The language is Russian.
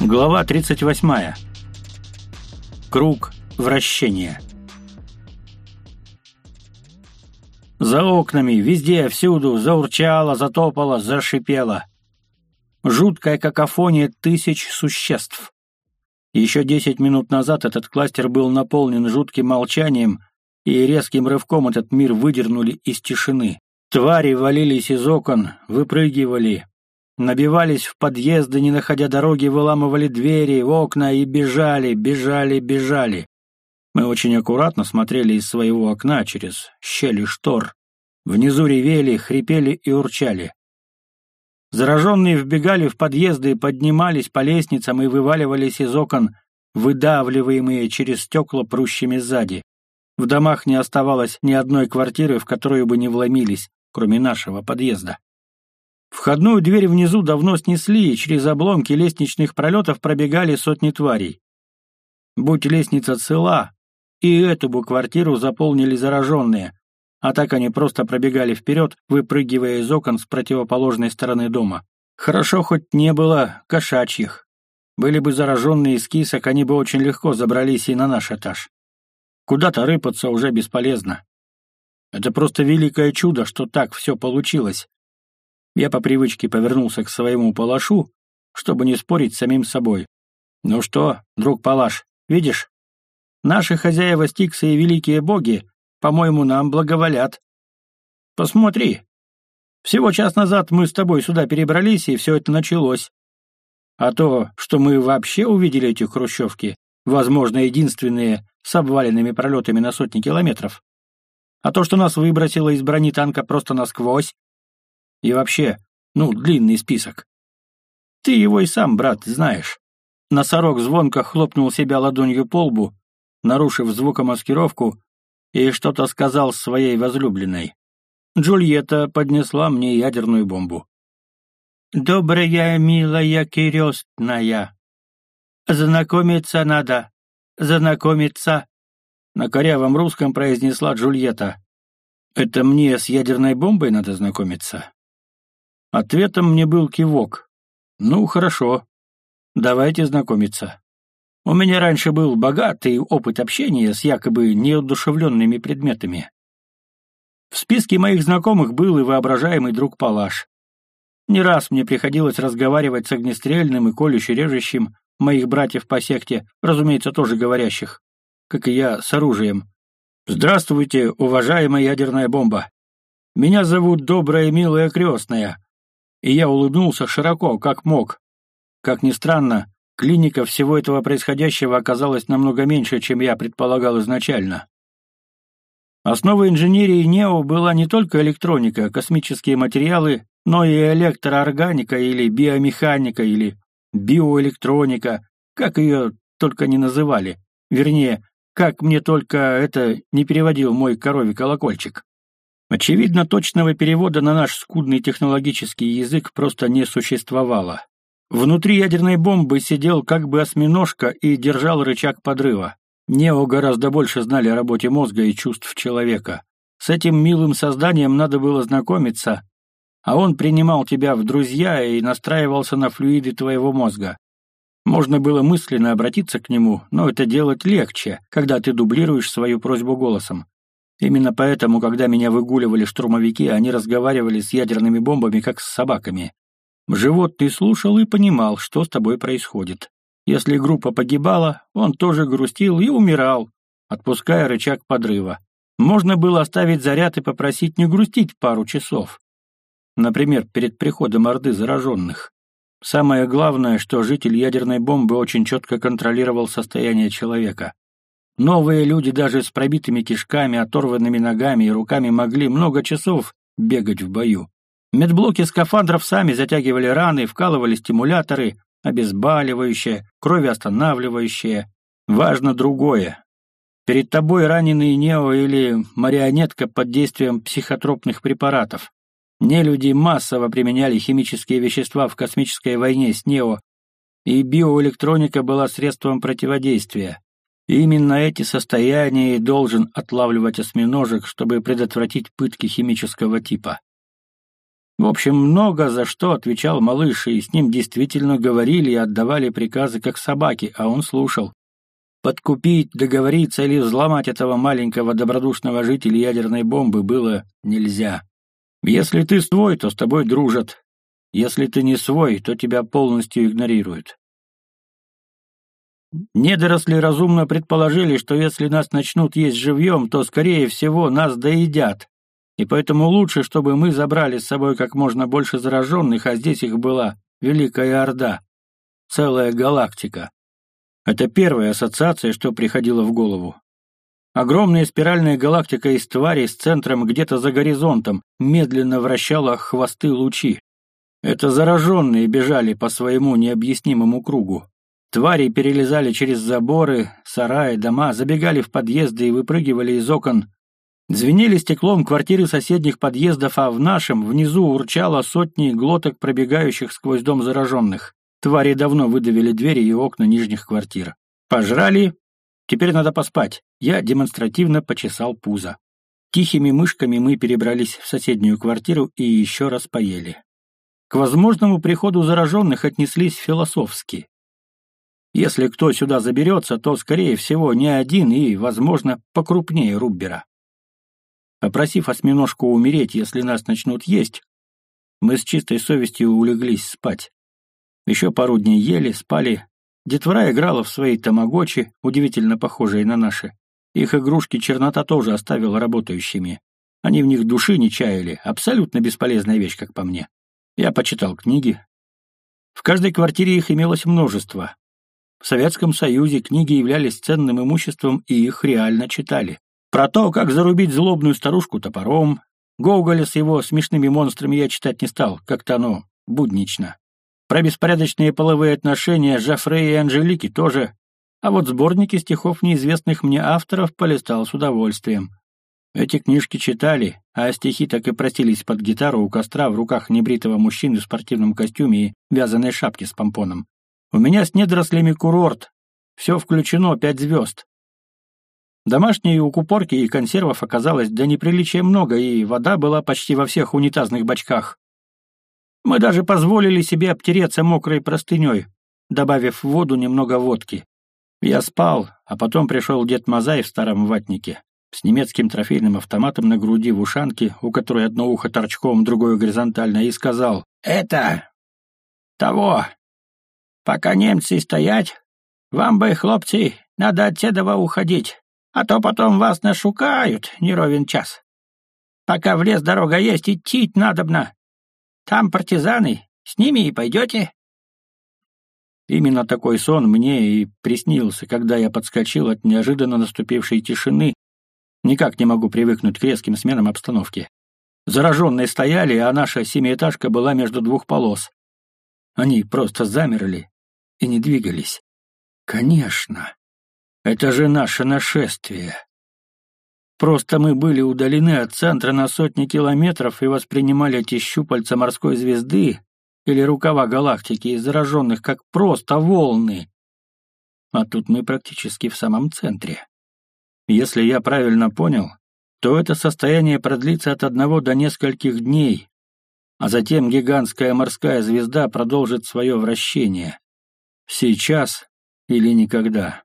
Глава 38. Круг вращения. За окнами, везде, всюду, заурчало, затопало, зашипело. Жуткая какофония тысяч существ. Еще десять минут назад этот кластер был наполнен жутким молчанием, и резким рывком этот мир выдернули из тишины. Твари валились из окон, выпрыгивали, Набивались в подъезды, не находя дороги, выламывали двери, окна и бежали, бежали, бежали. Мы очень аккуратно смотрели из своего окна через щели штор. Внизу ревели, хрипели и урчали. Зараженные вбегали в подъезды, поднимались по лестницам и вываливались из окон, выдавливаемые через стекла прущими сзади. В домах не оставалось ни одной квартиры, в которую бы не вломились, кроме нашего подъезда. Входную дверь внизу давно снесли, и через обломки лестничных пролетов пробегали сотни тварей. Будь лестница цела, и эту бы квартиру заполнили зараженные, а так они просто пробегали вперед, выпрыгивая из окон с противоположной стороны дома. Хорошо хоть не было кошачьих. Были бы зараженные из кисок, они бы очень легко забрались и на наш этаж. Куда-то рыпаться уже бесполезно. Это просто великое чудо, что так все получилось. Я по привычке повернулся к своему палашу, чтобы не спорить с самим собой. «Ну что, друг палаш, видишь? Наши хозяева Стикса и великие боги, по-моему, нам благоволят. Посмотри. Всего час назад мы с тобой сюда перебрались, и все это началось. А то, что мы вообще увидели эти хрущевки, возможно, единственные с обваленными пролетами на сотни километров. А то, что нас выбросило из брони танка просто насквозь, и вообще, ну, длинный список. Ты его и сам, брат, знаешь. Носорог звонко хлопнул себя ладонью по лбу, нарушив звукомаскировку, и что-то сказал своей возлюбленной. Джульетта поднесла мне ядерную бомбу. «Добрая, милая, кирестная. Знакомиться надо, знакомиться», — на корявом русском произнесла Джульетта. «Это мне с ядерной бомбой надо знакомиться?» Ответом мне был кивок. «Ну, хорошо. Давайте знакомиться. У меня раньше был богатый опыт общения с якобы неодушевленными предметами. В списке моих знакомых был и воображаемый друг Палаш. Не раз мне приходилось разговаривать с огнестрельным и колюще-режущим моих братьев по секте, разумеется, тоже говорящих, как и я, с оружием. «Здравствуйте, уважаемая ядерная бомба. Меня зовут Добрая Милая Крестная и я улыбнулся широко, как мог. Как ни странно, клиника всего этого происходящего оказалась намного меньше, чем я предполагал изначально. Основой инженерии НЕО была не только электроника, космические материалы, но и электроорганика или биомеханика или биоэлектроника, как ее только не называли. Вернее, как мне только это не переводил мой коровий колокольчик. Очевидно, точного перевода на наш скудный технологический язык просто не существовало. Внутри ядерной бомбы сидел как бы осьминожка и держал рычаг подрыва. Нео гораздо больше знали о работе мозга и чувств человека. С этим милым созданием надо было знакомиться, а он принимал тебя в друзья и настраивался на флюиды твоего мозга. Можно было мысленно обратиться к нему, но это делать легче, когда ты дублируешь свою просьбу голосом. Именно поэтому, когда меня выгуливали штурмовики, они разговаривали с ядерными бомбами, как с собаками. Животный слушал и понимал, что с тобой происходит. Если группа погибала, он тоже грустил и умирал, отпуская рычаг подрыва. Можно было оставить заряд и попросить не грустить пару часов. Например, перед приходом орды зараженных. Самое главное, что житель ядерной бомбы очень четко контролировал состояние человека. Новые люди даже с пробитыми кишками, оторванными ногами и руками могли много часов бегать в бою. Медблоки скафандров сами затягивали раны, вкалывали стимуляторы, обезболивающее, кровеостанавливающее. Важно другое. Перед тобой раненый нео или марионетка под действием психотропных препаратов. Нелюди массово применяли химические вещества в космической войне с нео, и биоэлектроника была средством противодействия. Именно эти состояния и должен отлавливать осьминожек, чтобы предотвратить пытки химического типа. В общем, много за что отвечал малыш, и с ним действительно говорили и отдавали приказы, как собаки, а он слушал. Подкупить, договориться или взломать этого маленького добродушного жителя ядерной бомбы было нельзя. Если ты свой, то с тобой дружат. Если ты не свой, то тебя полностью игнорируют. Недоросли разумно предположили, что если нас начнут есть живьем, то, скорее всего, нас доедят, и поэтому лучше, чтобы мы забрали с собой как можно больше зараженных, а здесь их была Великая Орда, целая галактика. Это первая ассоциация, что приходила в голову. Огромная спиральная галактика из тварей с центром где-то за горизонтом медленно вращала хвосты лучи. Это зараженные бежали по своему необъяснимому кругу. Твари перелезали через заборы, сараи, дома, забегали в подъезды и выпрыгивали из окон Звенели стеклом квартиры соседних подъездов, а в нашем внизу урчало сотни глоток пробегающих сквозь дом зараженных. Твари давно выдавили двери и окна нижних квартир. Пожрали. Теперь надо поспать. Я демонстративно почесал пузо. Тихими мышками мы перебрались в соседнюю квартиру и еще раз поели. К возможному приходу зараженных отнеслись философски. Если кто сюда заберется, то, скорее всего, не один и, возможно, покрупнее Руббера. Попросив осьминожку умереть, если нас начнут есть, мы с чистой совестью улеглись спать. Еще пару дней ели, спали. Детвора играла в свои тамагочи, удивительно похожие на наши. Их игрушки чернота тоже оставила работающими. Они в них души не чаяли, абсолютно бесполезная вещь, как по мне. Я почитал книги. В каждой квартире их имелось множество. В Советском Союзе книги являлись ценным имуществом, и их реально читали. Про то, как зарубить злобную старушку топором, Гоголя с его смешными монстрами я читать не стал, как-то оно буднично. Про беспорядочные половые отношения Жофре и Анжелики тоже. А вот сборники стихов неизвестных мне авторов полистал с удовольствием. Эти книжки читали, а стихи так и просились под гитару у костра в руках небритого мужчины в спортивном костюме и вязаной шапке с помпоном. У меня с недорослями курорт. Все включено, пять звезд. Домашней укупорки и консервов оказалось до неприличия много, и вода была почти во всех унитазных бачках. Мы даже позволили себе обтереться мокрой простыней, добавив в воду немного водки. Я спал, а потом пришел дед Мазай в старом ватнике, с немецким трофейным автоматом на груди в ушанке, у которой одно ухо торчком, другое горизонтально, и сказал «Это... того. Пока немцы стоять, вам бы, хлопцы, надо от седова уходить а то потом вас нашукают, не ровен час. Пока в лес дорога есть, идти надобно. Там партизаны, с ними и пойдете». Именно такой сон мне и приснился, когда я подскочил от неожиданно наступившей тишины, никак не могу привыкнуть к резким сменам обстановки. Зараженные стояли, а наша семиэтажка была между двух полос. Они просто замерли и не двигались. Конечно, это же наше нашествие. Просто мы были удалены от центра на сотни километров и воспринимали эти щупальца морской звезды или рукава галактики из зараженных как просто волны. А тут мы практически в самом центре. Если я правильно понял, то это состояние продлится от одного до нескольких дней, а затем гигантская морская звезда продолжит свое вращение. Сейчас или никогда.